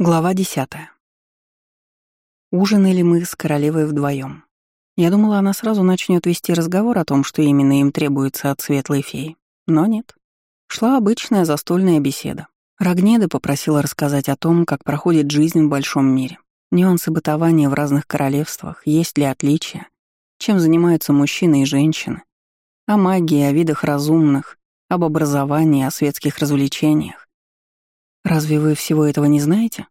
Глава десятая. Ужинали мы с королевой вдвоем. Я думала, она сразу начнет вести разговор о том, что именно им требуется от светлой феи. Но нет. Шла обычная застольная беседа. Рогнеда попросила рассказать о том, как проходит жизнь в большом мире, нюансы бытования в разных королевствах, есть ли отличия, чем занимаются мужчины и женщины, о магии, о видах разумных, об образовании, о светских развлечениях. Разве вы всего этого не знаете?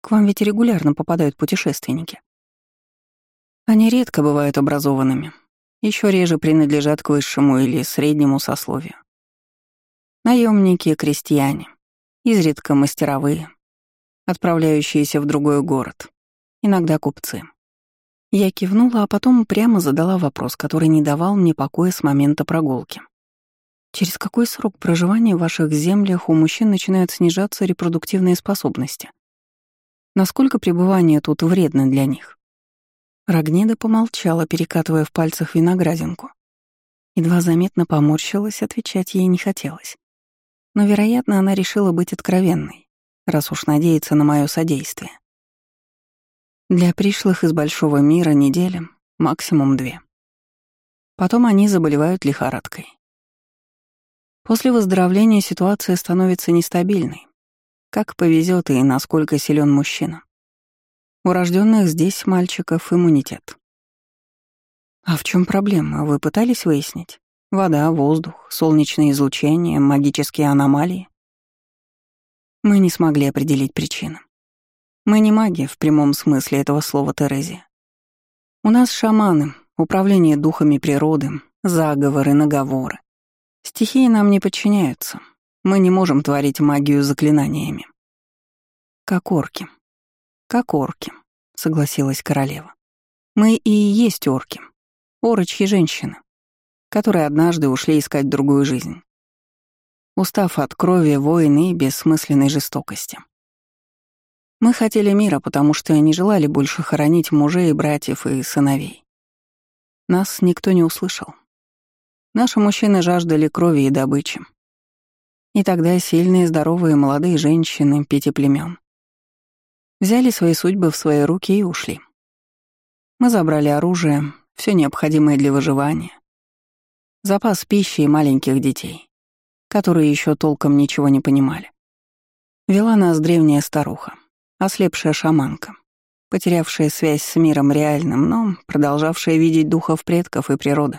К вам ведь регулярно попадают путешественники. Они редко бывают образованными, еще реже принадлежат к высшему или среднему сословию. Наемники, крестьяне, изредка мастеровые, отправляющиеся в другой город, иногда купцы. Я кивнула, а потом прямо задала вопрос, который не давал мне покоя с момента прогулки. Через какой срок проживания в ваших землях у мужчин начинают снижаться репродуктивные способности? Насколько пребывание тут вредно для них? Рогнеда помолчала, перекатывая в пальцах виноградинку. Едва заметно поморщилась, отвечать ей не хотелось. Но, вероятно, она решила быть откровенной, раз уж надеется на мое содействие. Для пришлых из большого мира неделя, максимум две. Потом они заболевают лихорадкой. После выздоровления ситуация становится нестабильной. Как повезет и насколько силен мужчина. У рожденных здесь мальчиков иммунитет. А в чем проблема? Вы пытались выяснить? Вода, воздух, солнечное излучение, магические аномалии? Мы не смогли определить причины. Мы не маги в прямом смысле этого слова Терезия. У нас шаманы, управление духами природы, заговоры, наговоры. Стихии нам не подчиняются. Мы не можем творить магию заклинаниями. Как орки. Как орки, согласилась королева. Мы и есть орки. Орочьи женщины, которые однажды ушли искать другую жизнь. Устав от крови, войны и бессмысленной жестокости. Мы хотели мира, потому что не желали больше хоронить мужей, братьев и сыновей. Нас никто не услышал. Наши мужчины жаждали крови и добычи. И тогда сильные, здоровые молодые женщины пяти племен взяли свои судьбы в свои руки и ушли. Мы забрали оружие, все необходимое для выживания, запас пищи и маленьких детей, которые еще толком ничего не понимали. Вела нас древняя старуха, ослепшая шаманка, потерявшая связь с миром реальным, но продолжавшая видеть духов предков и природы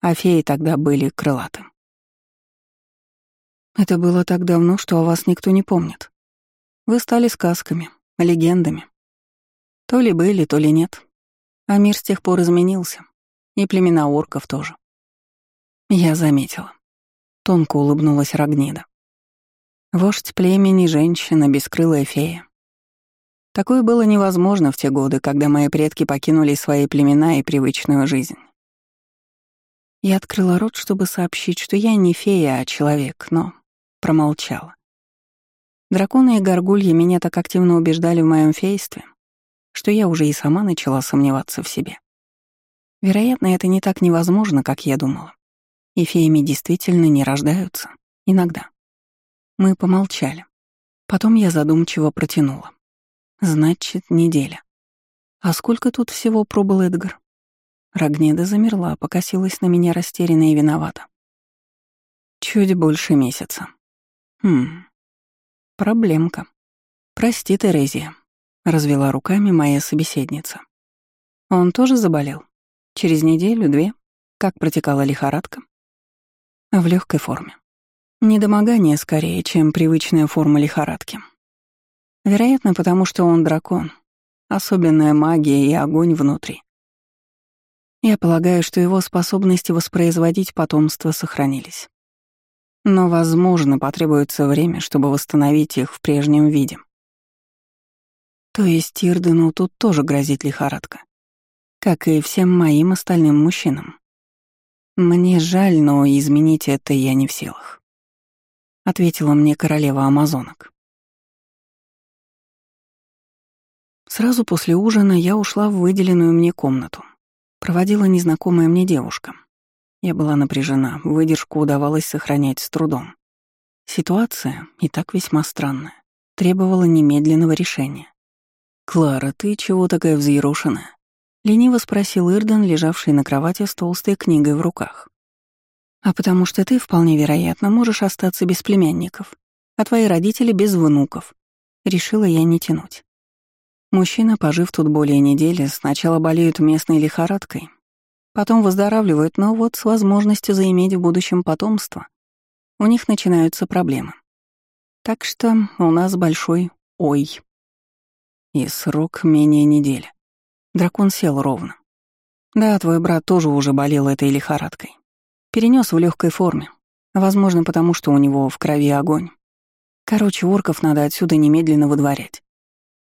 а феи тогда были крылаты. Это было так давно, что о вас никто не помнит. Вы стали сказками, легендами. То ли были, то ли нет. А мир с тех пор изменился. И племена орков тоже. Я заметила. Тонко улыбнулась Рогнида. Вождь племени, женщина, бескрылая фея. Такое было невозможно в те годы, когда мои предки покинули свои племена и привычную жизнь. Я открыла рот, чтобы сообщить, что я не фея, а человек, но промолчала. Драконы и горгульи меня так активно убеждали в моем фействе, что я уже и сама начала сомневаться в себе. Вероятно, это не так невозможно, как я думала. И феями действительно не рождаются. Иногда. Мы помолчали. Потом я задумчиво протянула. Значит, неделя. А сколько тут всего пробыл Эдгар? Рогнеда замерла, покосилась на меня растерянно и виновата. Чуть больше месяца. Хм. Проблемка. Прости, Терезия. Развела руками моя собеседница. Он тоже заболел? Через неделю-две? Как протекала лихорадка? В легкой форме. Недомогание скорее, чем привычная форма лихорадки. Вероятно, потому что он дракон. Особенная магия и огонь внутри. Я полагаю, что его способности воспроизводить потомство сохранились. Но, возможно, потребуется время, чтобы восстановить их в прежнем виде. То есть Ирдену тут тоже грозит лихорадка, как и всем моим остальным мужчинам. Мне жаль, но изменить это я не в силах. Ответила мне королева амазонок. Сразу после ужина я ушла в выделенную мне комнату, Проводила незнакомая мне девушка. Я была напряжена, выдержку удавалось сохранять с трудом. Ситуация и так весьма странная. требовало немедленного решения. «Клара, ты чего такая взъерошенная?» — лениво спросил Ирден, лежавший на кровати с толстой книгой в руках. «А потому что ты, вполне вероятно, можешь остаться без племянников, а твои родители без внуков». Решила я не тянуть. Мужчина, пожив тут более недели, сначала болеют местной лихорадкой, потом выздоравливают, но вот с возможностью заиметь в будущем потомство у них начинаются проблемы. Так что у нас большой «ой». И срок менее недели. Дракон сел ровно. Да, твой брат тоже уже болел этой лихорадкой. Перенес в легкой форме. Возможно, потому что у него в крови огонь. Короче, орков надо отсюда немедленно выдворять.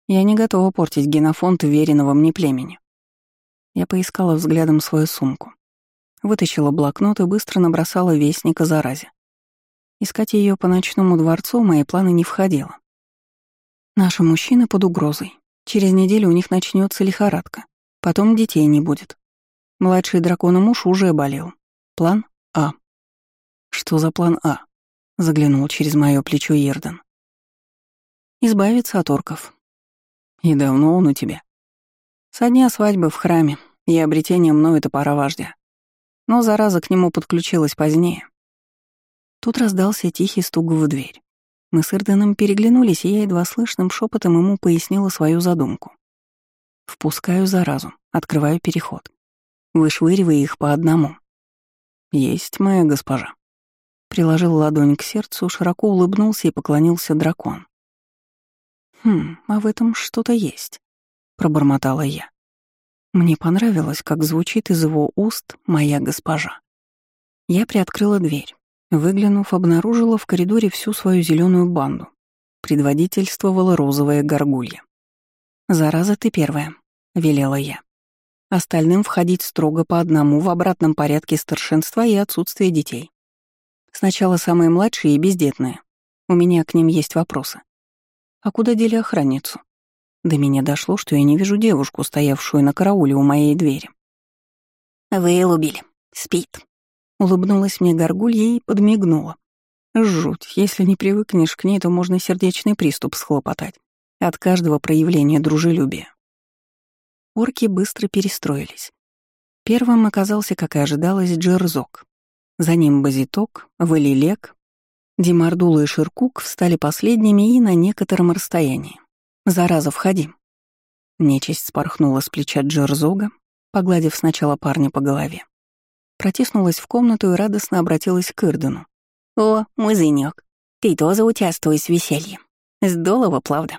Я не готова портить генофонд веренного мне племени. Я поискала взглядом свою сумку. Вытащила блокнот и быстро набросала вестника заразе. Искать ее по ночному дворцу в мои планы не входило. Наши мужчины под угрозой. Через неделю у них начнется лихорадка. Потом детей не будет. Младший дракона муж уже болел. План А. Что за план А? Заглянул через мое плечо Ерден. Избавиться от орков. И давно он у тебя? Со дня свадьбы в храме и обретения мною топора вождя. Но зараза к нему подключилась позднее. Тут раздался тихий стук в дверь. Мы с Ирденом переглянулись, и я едва слышным шепотом ему пояснила свою задумку. Впускаю заразу, открываю переход. Вышвыривая их по одному. «Есть моя госпожа». Приложил ладонь к сердцу, широко улыбнулся и поклонился дракон. «Хм, а в этом что-то есть», — пробормотала я. Мне понравилось, как звучит из его уст «моя госпожа». Я приоткрыла дверь. Выглянув, обнаружила в коридоре всю свою зеленую банду. Предводительствовала розовая горгулья. «Зараза, ты первая», — велела я. Остальным входить строго по одному в обратном порядке старшинства и отсутствия детей. Сначала самые младшие и бездетные. У меня к ним есть вопросы. А куда дели охранницу? До меня дошло, что я не вижу девушку, стоявшую на карауле у моей двери. «Вы убили. Спит», Улыбнулась мне горгулья и подмигнула. Жуть, если не привыкнешь к ней, то можно сердечный приступ схлопотать от каждого проявления дружелюбия. Орки быстро перестроились. Первым оказался, как и ожидалось, Джерзок. За ним Базиток, Валилек, Димардула и Ширкук встали последними и на некотором расстоянии. «Зараза, входи!» Нечисть спорхнула с плеча Джерзога, погладив сначала парня по голове, Протиснулась в комнату и радостно обратилась к Ирдену. «О, музынёк, ты тоже участвуешь в веселье. Здорово, правда?»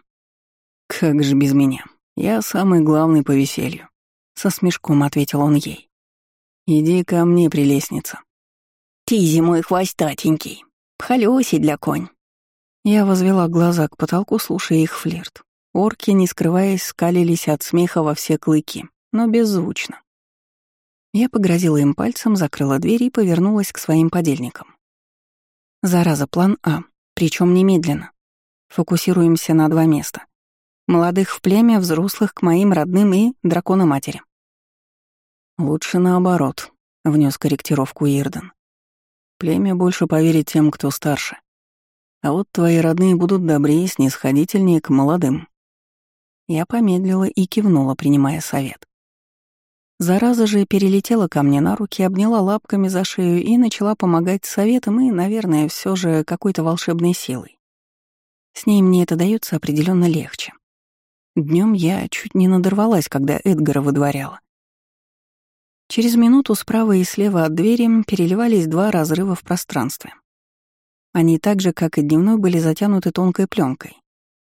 «Как же без меня? Я самый главный по веселью», — со смешком ответил он ей. «Иди ко мне, прелестница». «Ты зимой хвостатенький, пхалёси для конь». Я возвела глаза к потолку, слушая их флирт. Орки, не скрываясь, скалились от смеха во все клыки, но беззвучно. Я погрозила им пальцем, закрыла дверь и повернулась к своим подельникам. Зараза, план А, причем немедленно. Фокусируемся на два места. Молодых в племя, взрослых к моим родным и дракона-матери. «Лучше наоборот», — внес корректировку Ирден. «Племя больше поверит тем, кто старше. А вот твои родные будут добрее, снисходительнее к молодым». Я помедлила и кивнула, принимая совет. Зараза же перелетела ко мне на руки, обняла лапками за шею и начала помогать советом и, наверное, все же какой-то волшебной силой. С ней мне это дается определенно легче. Днем я чуть не надорвалась, когда Эдгара выдворяла. Через минуту справа и слева от двери переливались два разрыва в пространстве. Они так же, как и дневной, были затянуты тонкой пленкой.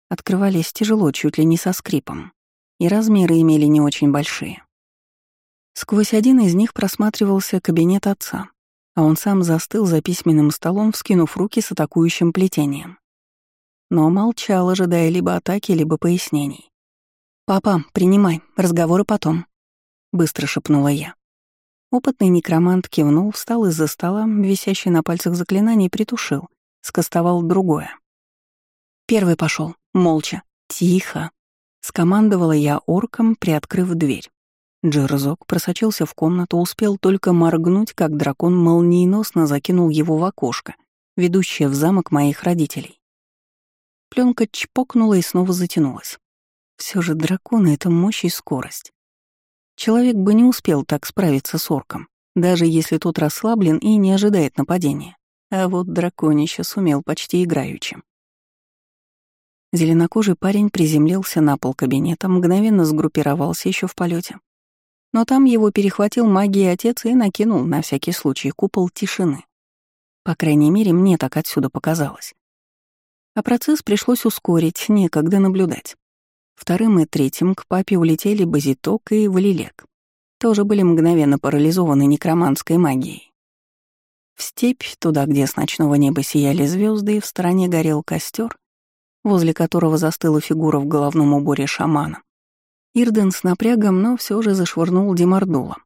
Открывались тяжело, чуть ли не со скрипом, и размеры имели не очень большие. Сквозь один из них просматривался кабинет отца, а он сам застыл за письменным столом, вскинув руки с атакующим плетением. Но молчал, ожидая либо атаки, либо пояснений. «Папа, принимай, разговоры потом», — быстро шепнула я. Опытный некромант кивнул, встал из-за стола, висящий на пальцах заклинание, и притушил, скостовал другое. Первый пошел, молча, тихо. Скомандовала я орком, приоткрыв дверь. Джерзок просочился в комнату, успел только моргнуть, как дракон молниеносно закинул его в окошко, ведущее в замок моих родителей. пленка чпокнула и снова затянулась. Все же драконы — это мощь и скорость. Человек бы не успел так справиться с орком, даже если тот расслаблен и не ожидает нападения. А вот драконище сумел почти играючи. Зеленокожий парень приземлился на пол кабинета, мгновенно сгруппировался еще в полете. Но там его перехватил магией отец и накинул на всякий случай купол тишины. По крайней мере, мне так отсюда показалось. А процесс пришлось ускорить, некогда наблюдать. Вторым и третьим к папе улетели Базиток и Валилек. Тоже были мгновенно парализованы некроманской магией. В степь, туда, где с ночного неба сияли звезды, и в стороне горел костер, возле которого застыла фигура в головном уборе шамана. Ирден с напрягом, но все же зашвырнул Демардула.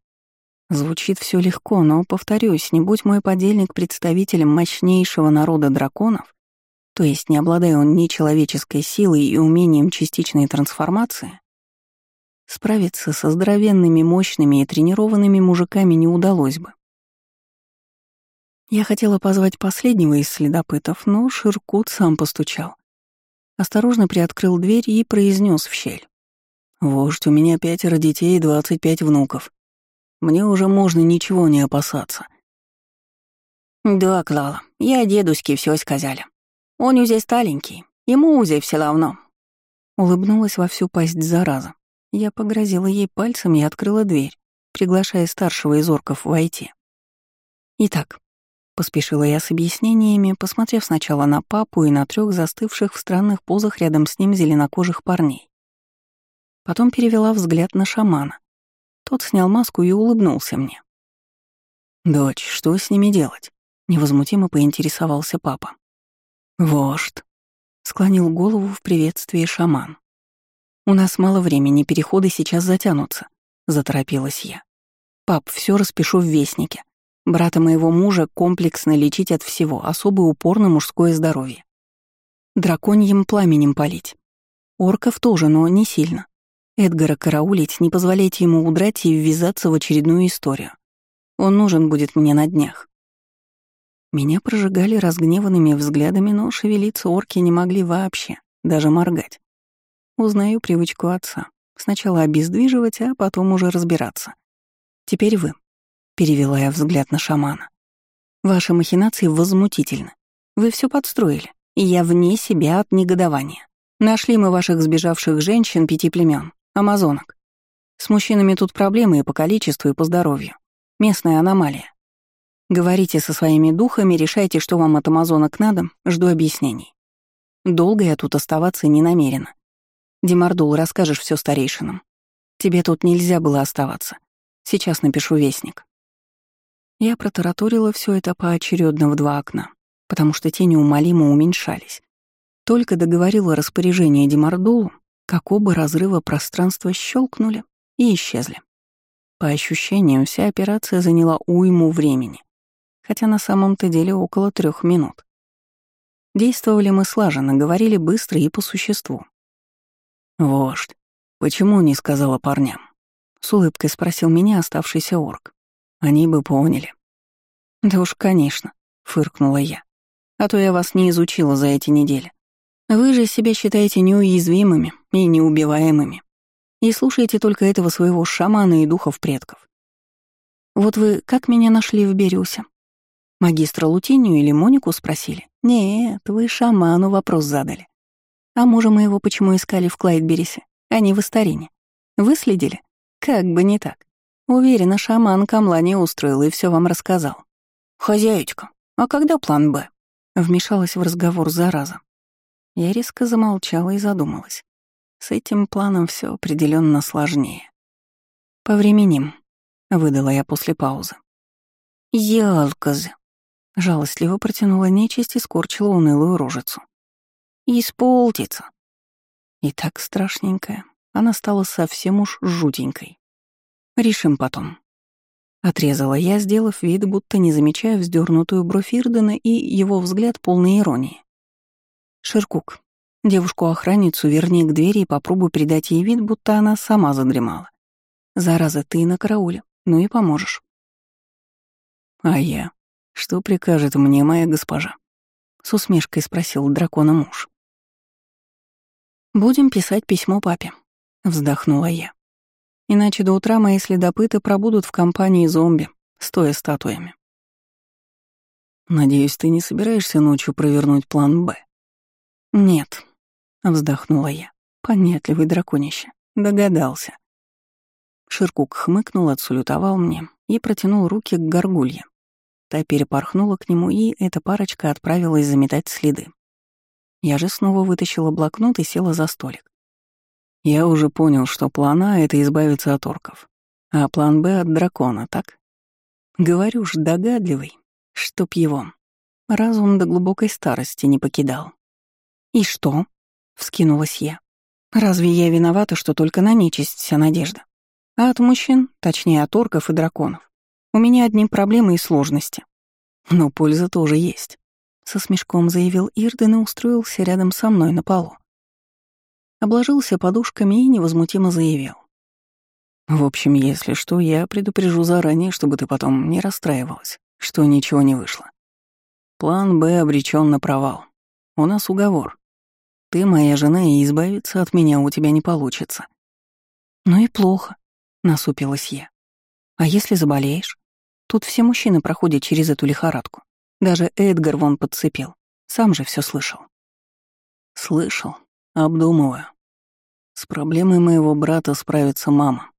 Звучит все легко, но, повторюсь, не будь мой подельник представителем мощнейшего народа драконов, то есть не обладая он ни человеческой силой и умением частичной трансформации, справиться со здоровенными, мощными и тренированными мужиками не удалось бы. Я хотела позвать последнего из следопытов, но Ширкут сам постучал. Осторожно приоткрыл дверь и произнес в щель. «Вождь, у меня пятеро детей и двадцать пять внуков. Мне уже можно ничего не опасаться». «Да, Клала, я дедушке все сказали. Он узе сталенький, ему узе все равно». Улыбнулась во всю пасть зараза. Я погрозила ей пальцем и открыла дверь, приглашая старшего из орков войти. Итак, Поспешила я с объяснениями, посмотрев сначала на папу и на трех застывших в странных позах рядом с ним зеленокожих парней. Потом перевела взгляд на шамана. Тот снял маску и улыбнулся мне. «Дочь, что с ними делать?» — невозмутимо поинтересовался папа. «Вождь», — склонил голову в приветствии шаман. «У нас мало времени, переходы сейчас затянутся», — заторопилась я. «Пап, все распишу в вестнике. Брата моего мужа комплексно лечить от всего, особо упор на мужское здоровье. Драконьим пламенем полить. Орков тоже, но не сильно. Эдгара караулить, не позволяйте ему удрать и ввязаться в очередную историю. Он нужен будет мне на днях. Меня прожигали разгневанными взглядами, но шевелиться орки не могли вообще, даже моргать. Узнаю привычку отца. Сначала обездвиживать, а потом уже разбираться. Теперь вы. Перевела я взгляд на шамана. Ваши махинации возмутительны. Вы все подстроили, и я вне себя от негодования. Нашли мы ваших сбежавших женщин пяти племен, амазонок. С мужчинами тут проблемы и по количеству, и по здоровью. Местная аномалия. Говорите со своими духами, решайте, что вам от амазонок надо, жду объяснений. Долго я тут оставаться не намерена. Демардул, расскажешь все старейшинам. Тебе тут нельзя было оставаться. Сейчас напишу вестник. Я протараторила все это поочередно в два окна, потому что те неумолимо уменьшались. Только договорила распоряжение Демардулу, как оба разрыва пространства щелкнули и исчезли. По ощущениям, вся операция заняла уйму времени, хотя на самом-то деле около трех минут. Действовали мы слаженно, говорили быстро и по существу. «Вождь, почему не сказала парням?» — с улыбкой спросил меня оставшийся орк. Они бы поняли. Да уж, конечно, фыркнула я. А то я вас не изучила за эти недели. Вы же себя считаете неуязвимыми и неубиваемыми. И слушаете только этого своего шамана и духов предков. Вот вы как меня нашли в Берюсе? Магистра Лутинию или Монику спросили? Нет, вы шаману вопрос задали. А мужа моего почему искали в Клайдберисе, а не в Истарине? Выследили? Как бы не так. Уверена, шаман камла не устроил и все вам рассказал. «Хозяечка, а когда план «Б»?» Вмешалась в разговор зараза. Я резко замолчала и задумалась. С этим планом все определенно сложнее. «Повременим», — выдала я после паузы. «Ялказы», — жалостливо протянула нечисть и скорчила унылую рожицу. «Исполтится». И так страшненькая, она стала совсем уж жутенькой. Решим потом. Отрезала я, сделав вид, будто не замечая вздернутую бровь Ирдена и его взгляд полной иронии. Ширкук, девушку-охранницу верни к двери и попробуй придать ей вид, будто она сама задремала. Зараза, ты на карауле, ну и поможешь. А я? Что прикажет мне моя госпожа? С усмешкой спросил дракона муж. «Будем писать письмо папе», — вздохнула я. «Иначе до утра мои следопыты пробудут в компании зомби, стоя статуями». «Надеюсь, ты не собираешься ночью провернуть план «Б»?» «Нет», — вздохнула я. Понятливый драконище. Догадался. Ширкук хмыкнул, отсулютовал мне и протянул руки к горгулье. Та перепорхнула к нему, и эта парочка отправилась заметать следы. Я же снова вытащила блокнот и села за столик. Я уже понял, что план А — это избавиться от орков, а план Б — от дракона, так? Говорю ж, догадливый, чтоб его. Разум до глубокой старости не покидал. «И что?» — вскинулась я. «Разве я виновата, что только на нечисть вся надежда? А от мужчин, точнее от орков и драконов, у меня одни проблемы и сложности. Но польза тоже есть. Со смешком заявил Ирден и устроился рядом со мной на полу. Обложился подушками и невозмутимо заявил. «В общем, если что, я предупрежу заранее, чтобы ты потом не расстраивалась, что ничего не вышло. План «Б» обречен на провал. У нас уговор. Ты моя жена, и избавиться от меня у тебя не получится». «Ну и плохо», — насупилась я. «А если заболеешь? Тут все мужчины проходят через эту лихорадку. Даже Эдгар вон подцепил. Сам же все слышал. Слышал. Обдумываю. С проблемой моего брата справится мама.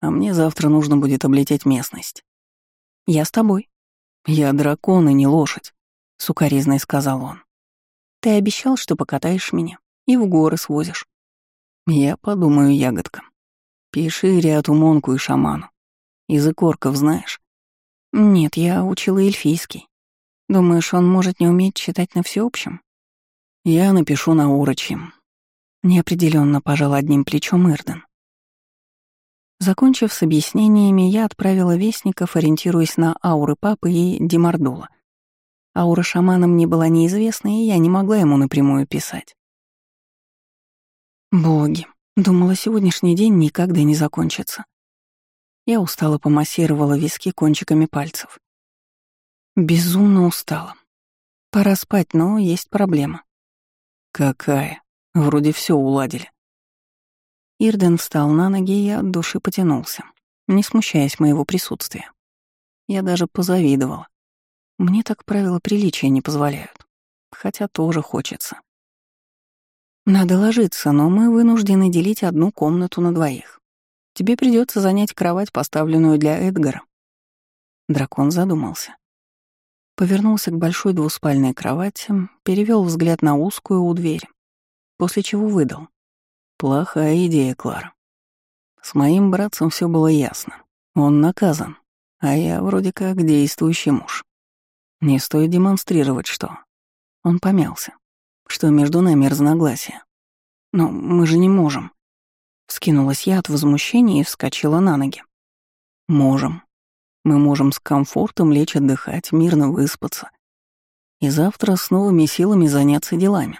А мне завтра нужно будет облететь местность. Я с тобой. Я дракон и не лошадь, сукоризной сказал он. Ты обещал, что покатаешь меня и в горы свозишь. Я подумаю, ягодка. Пиши Риату Монку и шаману. Язык орков знаешь? Нет, я учила эльфийский. Думаешь, он может не уметь читать на всеобщем? Я напишу на урочьем. Неопределенно пожал одним плечом Ирден. Закончив с объяснениями, я отправила вестников, ориентируясь на ауры папы и Демардула. Аура шамана мне была неизвестна, и я не могла ему напрямую писать. Боги, думала, сегодняшний день никогда не закончится. Я устало помассировала виски кончиками пальцев. Безумно устала. Пора спать, но есть проблема. Какая? Вроде все уладили. Ирден встал на ноги и от души потянулся, не смущаясь моего присутствия. Я даже позавидовала. Мне так правила приличия не позволяют, хотя тоже хочется. Надо ложиться, но мы вынуждены делить одну комнату на двоих. Тебе придется занять кровать, поставленную для Эдгара. Дракон задумался повернулся к большой двуспальной кровати, перевел взгляд на узкую у двери, после чего выдал. «Плохая идея, Клара. С моим братцем все было ясно. Он наказан, а я вроде как действующий муж. Не стоит демонстрировать, что...» Он помялся. «Что между нами разногласия. Но мы же не можем». Вскинулась я от возмущения и вскочила на ноги. «Можем», мы можем с комфортом лечь отдыхать, мирно выспаться. И завтра с новыми силами заняться делами.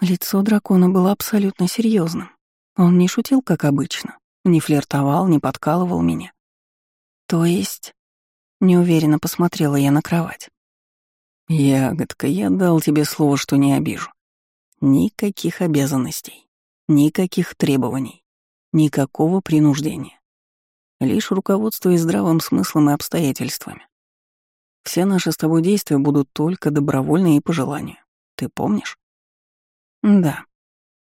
Лицо дракона было абсолютно серьезным. Он не шутил, как обычно, не флиртовал, не подкалывал меня. То есть... Неуверенно посмотрела я на кровать. «Ягодка, я дал тебе слово, что не обижу. Никаких обязанностей, никаких требований, никакого принуждения лишь руководствуясь здравым смыслом и обстоятельствами. Все наши с тобой действия будут только добровольные и по желанию. Ты помнишь? Да.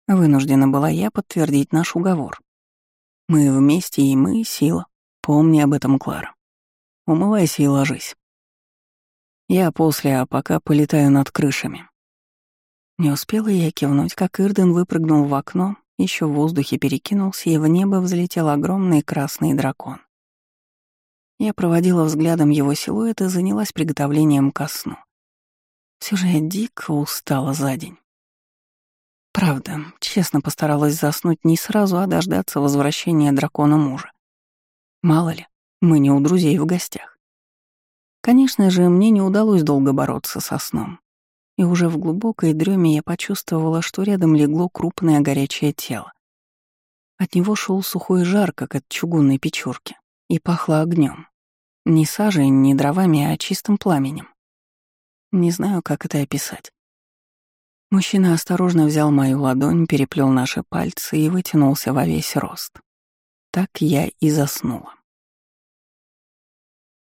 Вынуждена была я подтвердить наш уговор. Мы вместе, и мы — сила. Помни об этом, Клара. Умывайся и ложись. Я после, а пока полетаю над крышами. Не успела я кивнуть, как Ирден выпрыгнул в окно еще в воздухе перекинулся, и в небо взлетел огромный красный дракон. Я проводила взглядом его силуэт и занялась приготовлением ко сну. Все же я дико устала за день. Правда, честно постаралась заснуть не сразу, а дождаться возвращения дракона мужа. Мало ли, мы не у друзей в гостях. Конечно же, мне не удалось долго бороться со сном и уже в глубокой дреме я почувствовала, что рядом легло крупное горячее тело. От него шел сухой жар, как от чугунной печурки, и пахло огнем. Не сажей, не дровами, а чистым пламенем. Не знаю, как это описать. Мужчина осторожно взял мою ладонь, переплел наши пальцы и вытянулся во весь рост. Так я и заснула.